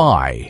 spy.